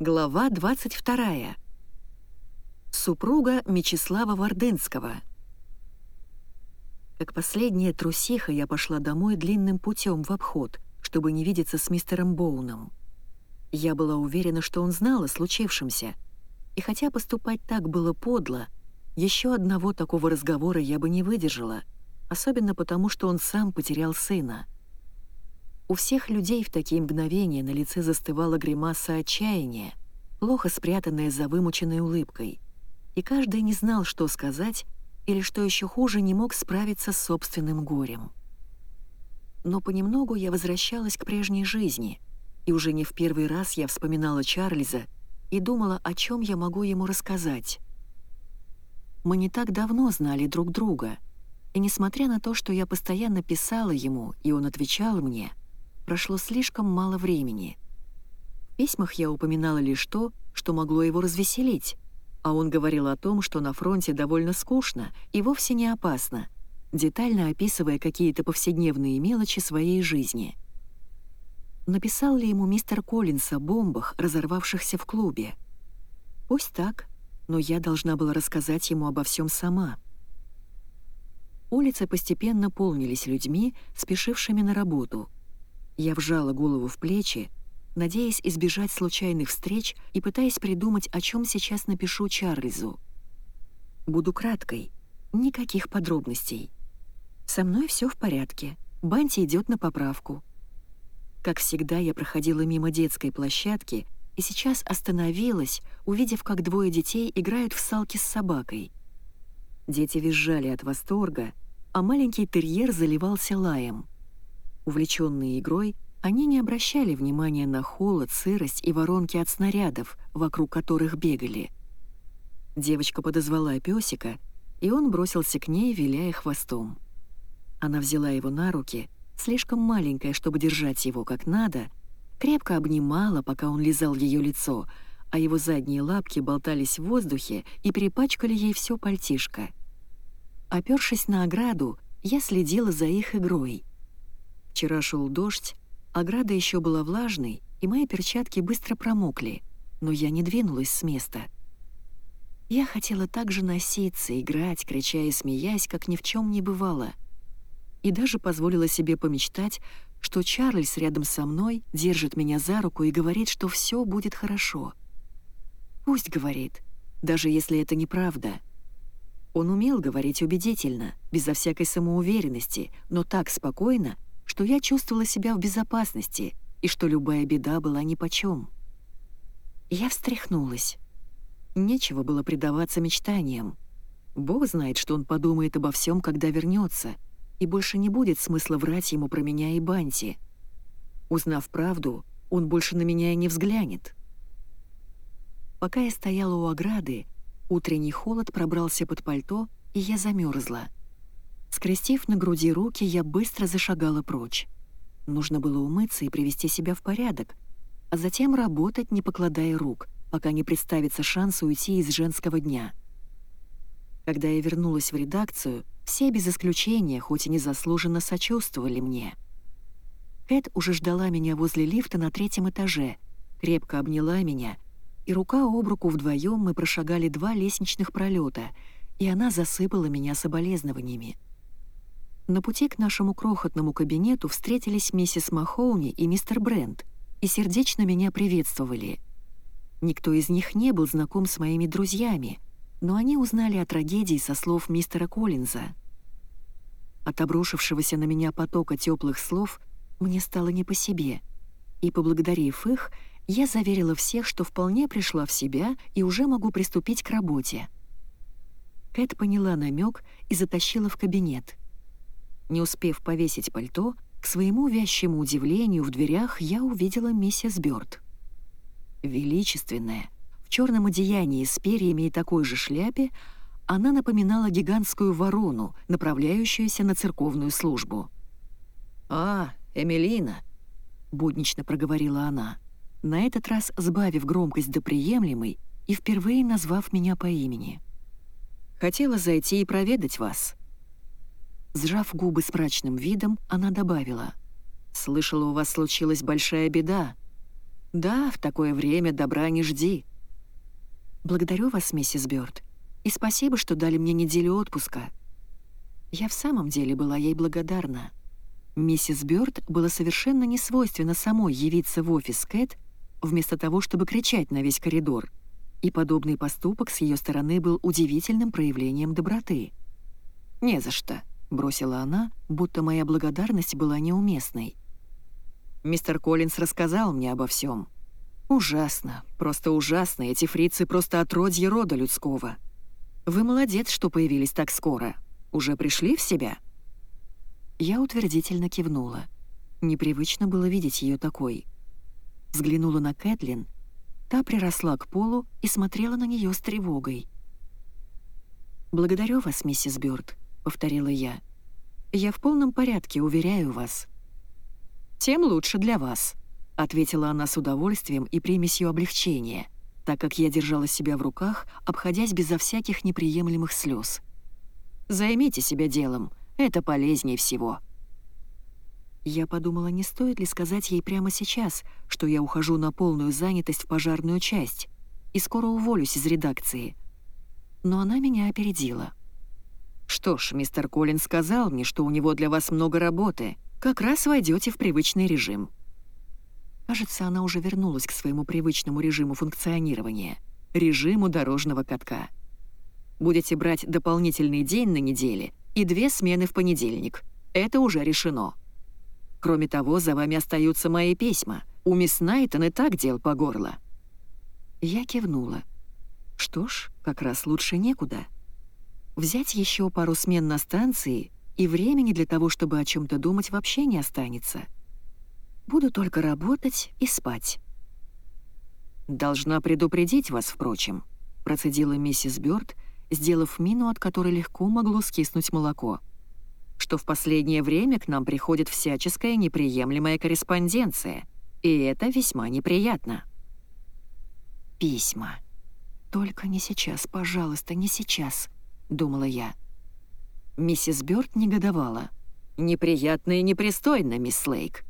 Глава 22. Супруга Мечислава Вардынского. Как последняя трусиха я пошла домой длинным путем в обход, чтобы не видеться с мистером Боуном. Я была уверена, что он знал о случившемся, и хотя поступать так было подло, еще одного такого разговора я бы не выдержала, особенно потому, что он сам потерял сына. У всех людей в такие мгновения на лице застывала гримаса отчаяния, плохо спрятанная за вымученной улыбкой — и каждый не знал, что сказать, или, что еще хуже, не мог справиться с собственным горем. Но понемногу я возвращалась к прежней жизни, и уже не в первый раз я вспоминала Чарльза и думала, о чем я могу ему рассказать. Мы не так давно знали друг друга, и несмотря на то, что я постоянно писала ему, и он отвечал мне, прошло слишком мало времени. В письмах я упоминала лишь то, что могло его развеселить, а он говорил о том, что на фронте довольно скучно и вовсе не опасно, детально описывая какие-то повседневные мелочи своей жизни. Написал ли ему мистер Коллинс о бомбах, разорвавшихся в клубе? Пусть так, но я должна была рассказать ему обо всем сама. Улицы постепенно полнились людьми, спешившими на работу. Я вжала голову в плечи, надеясь избежать случайных встреч и пытаясь придумать, о чем сейчас напишу Чарльзу. Буду краткой, никаких подробностей. Со мной все в порядке, Банти идет на поправку. Как всегда, я проходила мимо детской площадки и сейчас остановилась, увидев, как двое детей играют в салки с собакой. Дети визжали от восторга, а маленький терьер заливался лаем. Увлеченные игрой, они не обращали внимания на холод, сырость и воронки от снарядов, вокруг которых бегали. Девочка подозвала песика, и он бросился к ней, виляя хвостом. Она взяла его на руки, слишком маленькая, чтобы держать его как надо, крепко обнимала, пока он лизал ее лицо, а его задние лапки болтались в воздухе и перепачкали ей все пальтишко. Опершись на ограду, я следила за их игрой. Вчера шел дождь, Ограда еще была влажной, и мои перчатки быстро промокли, но я не двинулась с места. Я хотела так же носиться, играть, крича и смеясь, как ни в чем не бывало. И даже позволила себе помечтать, что Чарльз рядом со мной держит меня за руку и говорит, что все будет хорошо. Пусть говорит, даже если это неправда. Он умел говорить убедительно, безо всякой самоуверенности, но так спокойно, что я чувствовала себя в безопасности и что любая беда была нипочем. Я встряхнулась. Нечего было предаваться мечтаниям. Бог знает, что он подумает обо всем, когда вернется, и больше не будет смысла врать ему про меня и Банти. Узнав правду, он больше на меня и не взглянет. Пока я стояла у ограды, утренний холод пробрался под пальто, и я замерзла. Скрестив на груди руки, я быстро зашагала прочь. Нужно было умыться и привести себя в порядок, а затем работать, не покладая рук, пока не представится шанс уйти из женского дня. Когда я вернулась в редакцию, все без исключения, хоть и незаслуженно, сочувствовали мне. Кэт уже ждала меня возле лифта на третьем этаже, крепко обняла меня, и рука об руку вдвоем мы прошагали два лестничных пролета, и она засыпала меня соболезнованиями. На пути к нашему крохотному кабинету встретились миссис Махоуни и мистер Брент и сердечно меня приветствовали. Никто из них не был знаком с моими друзьями, но они узнали о трагедии со слов мистера Коллинза. От обрушившегося на меня потока теплых слов мне стало не по себе, и, поблагодарив их, я заверила всех, что вполне пришла в себя и уже могу приступить к работе. Кэт поняла намек и затащила в кабинет — не успев повесить пальто, к своему вящему удивлению в дверях я увидела миссис Бёрд. Величественная, в черном одеянии с перьями и такой же шляпе, она напоминала гигантскую ворону, направляющуюся на церковную службу. «А, Эмилина!» — буднично проговорила она, на этот раз сбавив громкость до приемлемой и впервые назвав меня по имени. «Хотела зайти и проведать вас». Сжав губы с мрачным видом, она добавила. «Слышала, у вас случилась большая беда». «Да, в такое время добра не жди». «Благодарю вас, миссис Бёрд, и спасибо, что дали мне неделю отпуска». Я в самом деле была ей благодарна. Миссис Бёрд было совершенно не свойственно самой явиться в офис Кэт, вместо того, чтобы кричать на весь коридор, и подобный поступок с ее стороны был удивительным проявлением доброты. «Не за что», — бросила она, будто моя благодарность была неуместной. «Мистер Коллинс рассказал мне обо всем. Ужасно, просто ужасно, эти фрицы просто отродье рода людского. Вы молодец, что появились так скоро. Уже пришли в себя?» Я утвердительно кивнула. Непривычно было видеть ее такой. Взглянула на Кэтлин. Та приросла к полу и смотрела на нее с тревогой. «Благодарю вас, миссис Бёрд», — повторила я. «Я в полном порядке, уверяю вас». «Тем лучше для вас», — ответила она с удовольствием и примесью облегчения, так как я держала себя в руках, обходясь безо всяких неприемлемых слез. «Займите себя делом», — это полезнее всего». Я подумала, не стоит ли сказать ей прямо сейчас, что я ухожу на полную занятость в пожарную часть и скоро уволюсь из редакции. Но она меня опередила. «Что ж, мистер Коллин сказал мне, что у него для вас много работы. Как раз войдете в привычный режим». Кажется, она уже вернулась к своему привычному режиму функционирования — режиму дорожного катка. Будете брать дополнительный день на неделе — и две смены в понедельник. Это уже решено. Кроме того, за вами остаются мои письма. У мисс Найтон и так дел по горло». Я кивнула. Что ж, как раз лучше некуда. Взять еще пару смен на станции, и времени для того, чтобы о чем то думать, вообще не останется. Буду только работать и спать. «Должна предупредить вас, впрочем», — процедила миссис Бёрд, сделав мину, от которой легко могло скиснуть молоко. «Что в последнее время к нам приходит всяческая неприемлемая корреспонденция, и это весьма неприятно». «Письма. Только не сейчас, пожалуйста, не сейчас», — думала я. Миссис Бёрд негодовала. «Неприятно и непристойно, мисс Лейк.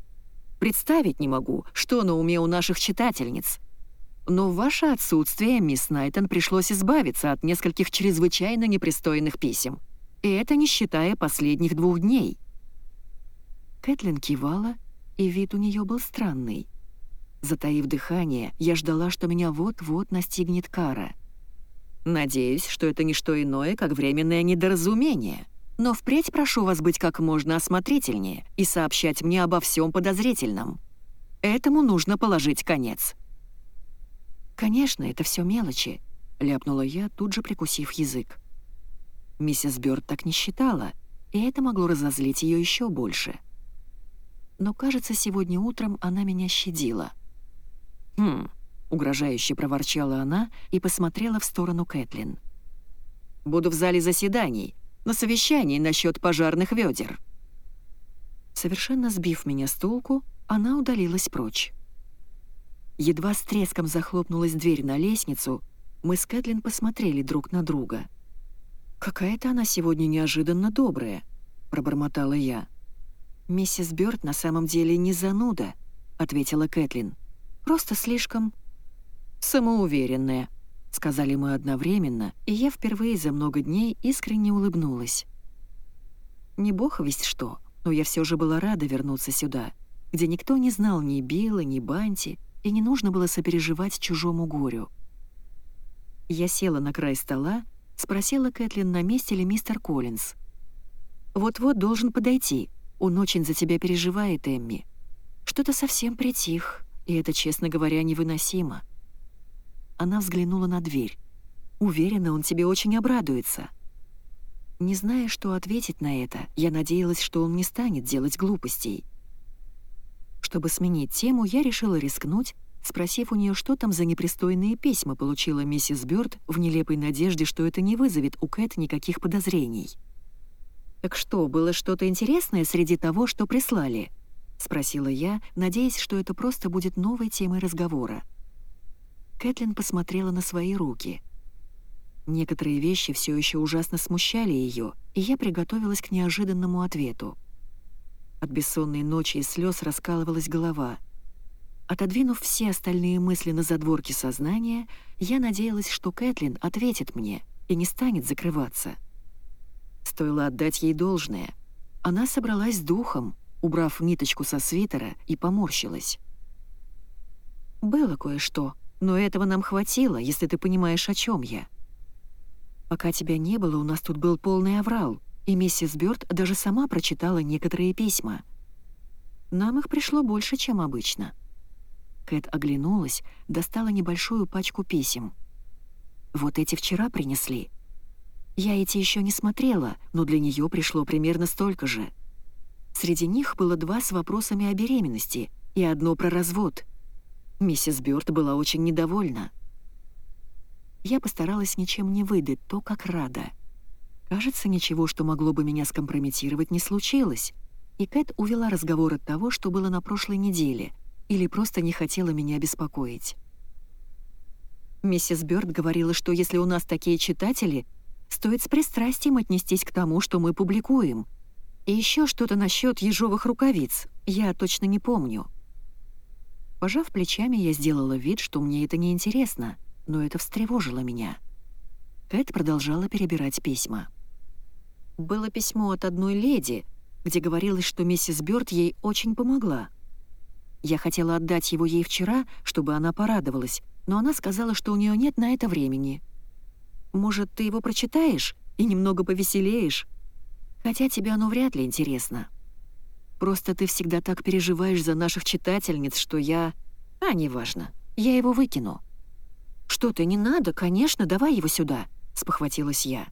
Представить не могу, что на уме у наших читательниц. Но в ваше отсутствие, мисс Найтон, пришлось избавиться от нескольких чрезвычайно непристойных писем. И это не считая последних двух дней». Кэтлин кивала, и вид у нее был странный. Затаив дыхание, я ждала, что меня вот-вот настигнет кара. Надеюсь, что это не что иное, как временное недоразумение. Но впредь прошу вас быть как можно осмотрительнее и сообщать мне обо всем подозрительном. Этому нужно положить конец. «Конечно, это все мелочи», — ляпнула я, тут же прикусив язык. Миссис Бёрд так не считала, и это могло разозлить ее еще больше. Но, кажется, сегодня утром она меня щадила. «Хм», — угрожающе проворчала она и посмотрела в сторону Кэтлин. «Буду в зале заседаний, на совещании насчет пожарных ведер». Совершенно сбив меня с толку, она удалилась прочь. Едва с треском захлопнулась дверь на лестницу, мы с Кэтлин посмотрели друг на друга. «Какая-то она сегодня неожиданно добрая», — пробормотала я. «Миссис Бёрд на самом деле не зануда», — ответила Кэтлин. «Просто слишком...» «Самоуверенная», — сказали мы одновременно, и я впервые за много дней искренне улыбнулась. Не бог весть что, но я все же была рада вернуться сюда, где никто не знал ни Билла, ни Банти, и не нужно было сопереживать чужому горю. Я села на край стола, спросила Кэтлин, на месте ли мистер Коллинз. «Вот-вот должен подойти. Он очень за тебя переживает, Эмми. Что-то совсем притих, и это, честно говоря, невыносимо». Она взглянула на дверь. «Уверена, он тебе очень обрадуется». Не зная, что ответить на это, я надеялась, что он не станет делать глупостей. Чтобы сменить тему, я решила рискнуть, спросив у нее, что там за непристойные письма получила миссис Бёрд в нелепой надежде, что это не вызовет у Кэт никаких подозрений. «Так что, было что-то интересное среди того, что прислали?» — спросила я, надеясь, что это просто будет новой темой разговора. Кэтлин посмотрела на свои руки. Некоторые вещи все еще ужасно смущали ее, и я приготовилась к неожиданному ответу. От бессонной ночи и слез раскалывалась голова. Отодвинув все остальные мысли на задворке сознания, я надеялась, что Кэтлин ответит мне и не станет закрываться. Стоило отдать ей должное. Она собралась с духом, убрав ниточку со свитера, и поморщилась. «Было кое-что, но этого нам хватило, если ты понимаешь, о чем я. Пока тебя не было, у нас тут был полный аврал, и миссис Бёрд даже сама прочитала некоторые письма. Нам их пришло больше, чем обычно». Кэт оглянулась, достала небольшую пачку писем. «Вот эти вчера принесли. Я эти еще не смотрела, но для нее пришло примерно столько же. Среди них было два с вопросами о беременности и одно про развод. Миссис Бёрд была очень недовольна. Я постаралась ничем не выдать то, как рада. Кажется, ничего, что могло бы меня скомпрометировать, не случилось, и Кэт увела разговор от того, что было на прошлой неделе, или просто не хотела меня беспокоить. Миссис Бёрд говорила, что если у нас такие читатели, стоит с пристрастием отнестись к тому, что мы публикуем. И еще что-то насчет ежовых рукавиц, я точно не помню. Пожав плечами, я сделала вид, что мне это не интересно, но это встревожило меня. Кэт продолжала перебирать письма. Было письмо от одной леди, где говорилось, что миссис Бёрд ей очень помогла. Я хотела отдать его ей вчера, чтобы она порадовалась, но она сказала, что у нее нет на это времени. Может, ты его прочитаешь и немного повеселеешь? Хотя тебе оно вряд ли интересно. Просто ты всегда так переживаешь за наших читательниц, что я... А, неважно. Я его выкину. «Что-то не надо, конечно, давай его сюда», — спохватилась я.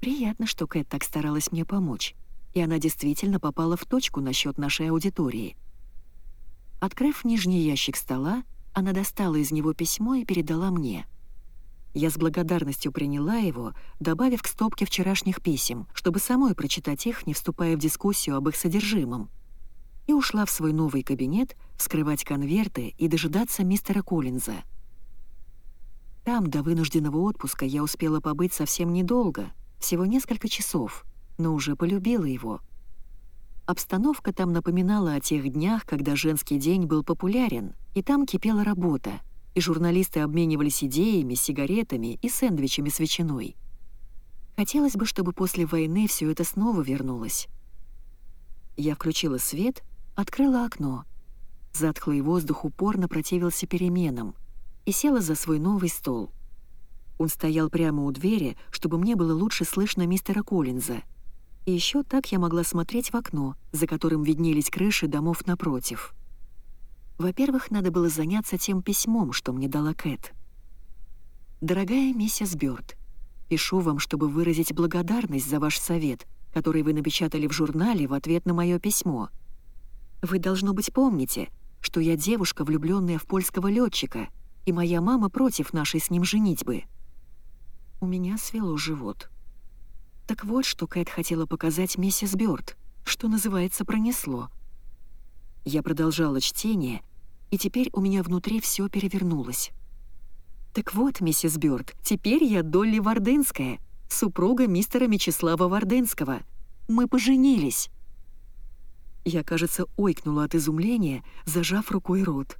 Приятно, что Кэт так старалась мне помочь, и она действительно попала в точку насчет нашей аудитории. Открыв нижний ящик стола, она достала из него письмо и передала мне. Я с благодарностью приняла его, добавив к стопке вчерашних писем, чтобы самой прочитать их, не вступая в дискуссию об их содержимом. И ушла в свой новый кабинет вскрывать конверты и дожидаться мистера Коллинза. Там до вынужденного отпуска я успела побыть совсем недолго, всего несколько часов, но уже полюбила его. Обстановка там напоминала о тех днях, когда женский день был популярен, и там кипела работа — и журналисты обменивались идеями, сигаретами и сэндвичами с ветчиной. Хотелось бы, чтобы после войны все это снова вернулось. Я включила свет, открыла окно. Затхлый воздух упорно противился переменам и села за свой новый стол. Он стоял прямо у двери, чтобы мне было лучше слышно мистера Коллинза. И еще так я могла смотреть в окно, за которым виднелись крыши домов напротив. Во-первых, надо было заняться тем письмом, что мне дала Кэт. «Дорогая миссис Бёрд, пишу вам, чтобы выразить благодарность за ваш совет, который вы напечатали в журнале в ответ на мое письмо. Вы, должно быть, помните, что я девушка, влюбленная в польского летчика, и моя мама против нашей с ним женитьбы». У меня свело живот. Так вот, что Кэт хотела показать миссис Бёрд, что называется «пронесло». Я продолжала чтение, и теперь у меня внутри все перевернулось. «Так вот, миссис Бёрд, теперь я Долли Варденская, супруга мистера Мечислава Варденского. Мы поженились!» Я, кажется, ойкнула от изумления, зажав рукой рот.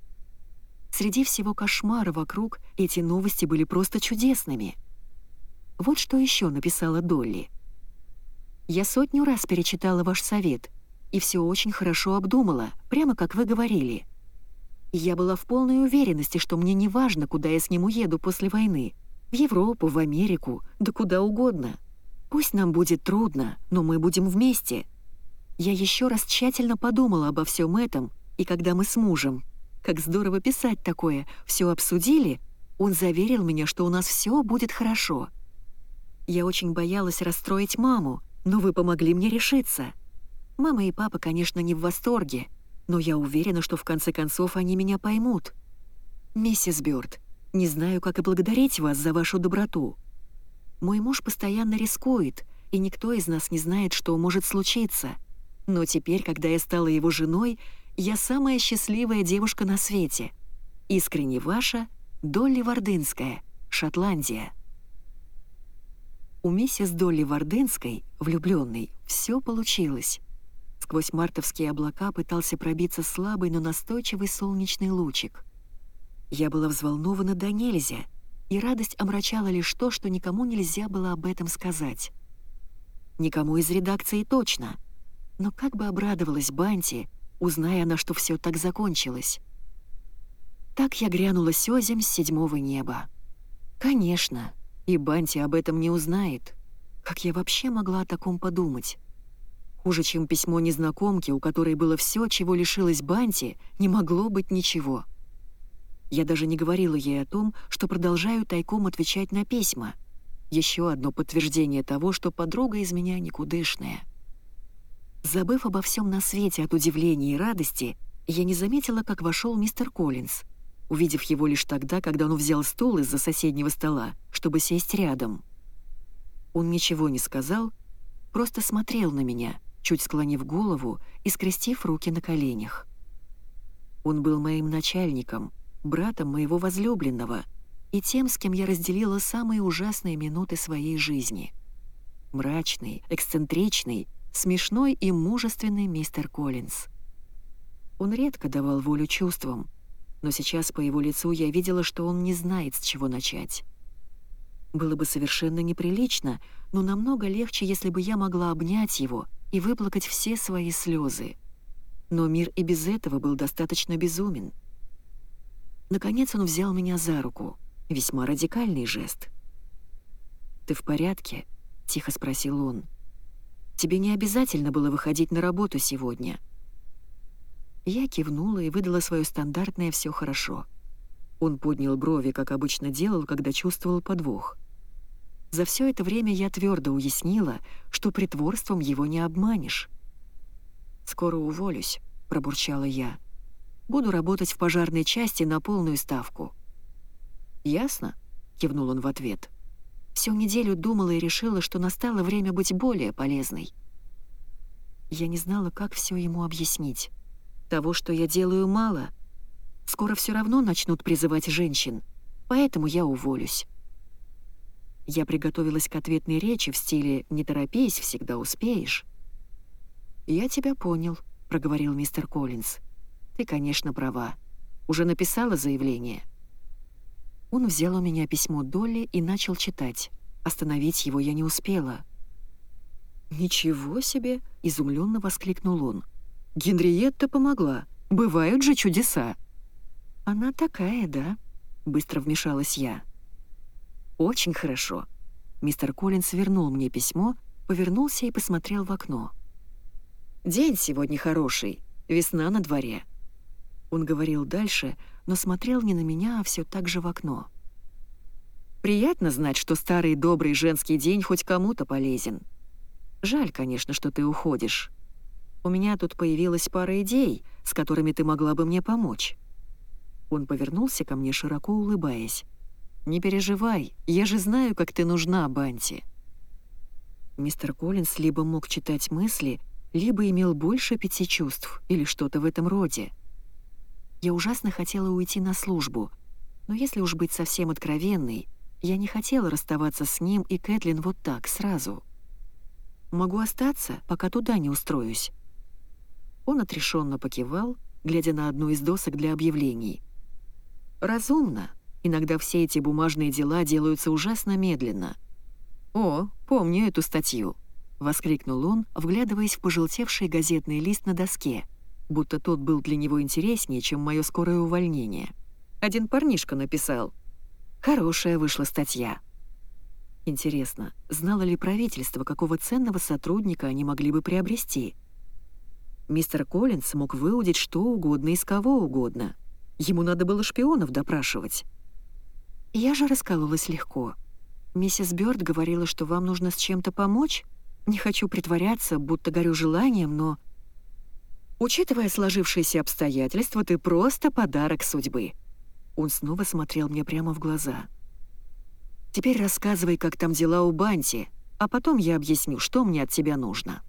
Среди всего кошмара вокруг эти новости были просто чудесными. Вот что еще написала Долли. «Я сотню раз перечитала ваш совет — и все очень хорошо обдумала, прямо как вы говорили. Я была в полной уверенности, что мне не важно, куда я с ним уеду после войны. В Европу, в Америку, да куда угодно. Пусть нам будет трудно, но мы будем вместе. Я еще раз тщательно подумала обо всем этом, и когда мы с мужем, как здорово писать такое, все обсудили, он заверил меня, что у нас все будет хорошо. Я очень боялась расстроить маму, но вы помогли мне решиться. Мама и папа, конечно, не в восторге, но я уверена, что в конце концов они меня поймут. Миссис Бёрд, не знаю, как и благодарить вас за вашу доброту. Мой муж постоянно рискует, и никто из нас не знает, что может случиться. Но теперь, когда я стала его женой, я самая счастливая девушка на свете. Искренне ваша Долли Вардынская, Шотландия. У миссис Долли Вардынской, влюбленной, все получилось. Сквозь мартовские облака пытался пробиться слабый, но настойчивый солнечный лучик. Я была взволнована до нельзя, и радость омрачала лишь то, что никому нельзя было об этом сказать. Никому из редакции точно. Но как бы обрадовалась Банти, узная она, что все так закончилось. Так я грянула сёзем с седьмого неба. Конечно, и Банти об этом не узнает. Как я вообще могла о таком подумать? Хуже, чем письмо незнакомки, у которой было все, чего лишилась Банти, не могло быть ничего. Я даже не говорила ей о том, что продолжаю тайком отвечать на письма. Еще одно подтверждение того, что подруга из меня никудышная. Забыв обо всем на свете от удивления и радости, я не заметила, как вошел мистер Коллинз, увидев его лишь тогда, когда он взял стул из-за соседнего стола, чтобы сесть рядом. Он ничего не сказал, просто смотрел на меня, чуть склонив голову и скрестив руки на коленях. Он был моим начальником, братом моего возлюбленного и тем, с кем я разделила самые ужасные минуты своей жизни. Мрачный, эксцентричный, смешной и мужественный мистер Коллинз. Он редко давал волю чувствам, но сейчас по его лицу я видела, что он не знает, с чего начать. Было бы совершенно неприлично, но намного легче, если бы я могла обнять его и выплакать все свои слезы. Но мир и без этого был достаточно безумен. Наконец он взял меня за руку. Весьма радикальный жест. «Ты в порядке?» — тихо спросил он. Тебе не обязательно было выходить на работу сегодня». Я кивнула и выдала свое стандартное «все хорошо». Он поднял брови, как обычно делал, когда чувствовал подвох. За все это время я твердо уяснила, что притворством его не обманешь. «Скоро уволюсь», — пробурчала я. «Буду работать в пожарной части на полную ставку». «Ясно?» — кивнул он в ответ. Всю неделю думала и решила, что настало время быть более полезной. Я не знала, как все ему объяснить. Того, что я делаю, мало. Скоро все равно начнут призывать женщин, поэтому я уволюсь. Я приготовилась к ответной речи в стиле «не торопись, всегда успеешь». «Я тебя понял», — проговорил мистер Коллинз. «Ты, конечно, права. Уже написала заявление?» Он взял у меня письмо Долли и начал читать. Остановить его я не успела. «Ничего себе!» — изумленно воскликнул он. «Генриетта помогла. Бывают же чудеса!» «Она такая, да?» — быстро вмешалась я. «Очень хорошо». Мистер Коллинс вернул мне письмо, повернулся и посмотрел в окно. «День сегодня хороший. Весна на дворе». Он говорил дальше, но смотрел не на меня, а все так же в окно. «Приятно знать, что старый добрый женский день хоть кому-то полезен. Жаль, конечно, что ты уходишь. У меня тут появилась пара идей, с которыми ты могла бы мне помочь». Он повернулся ко мне, широко улыбаясь. «Не переживай, я же знаю, как ты нужна, Банти». Мистер Коллинс либо мог читать мысли, либо имел больше пяти чувств или что-то в этом роде. Я ужасно хотела уйти на службу, но если уж быть совсем откровенной, я не хотела расставаться с ним и Кэтлин вот так, сразу. Могу остаться, пока туда не устроюсь. Он отрешенно покивал, глядя на одну из досок для объявлений. «Разумно. Иногда все эти бумажные дела делаются ужасно медленно». «О, помню эту статью», — воскликнул он, вглядываясь в пожелтевший газетный лист на доске — будто тот был для него интереснее, чем мое скорое увольнение. Один парнишка написал. Хорошая вышла статья. Интересно, знало ли правительство, какого ценного сотрудника они могли бы приобрести? Мистер Коллинс мог выудить что угодно из кого угодно. Ему надо было шпионов допрашивать. Я же раскололась легко. Миссис Бёрд говорила, что вам нужно с чем-то помочь. Не хочу притворяться, будто горю желанием, но Учитывая сложившиеся обстоятельства, ты просто подарок судьбы». Он снова смотрел мне прямо в глаза. «Теперь рассказывай, как там дела у Банти, а потом я объясню, что мне от тебя нужно».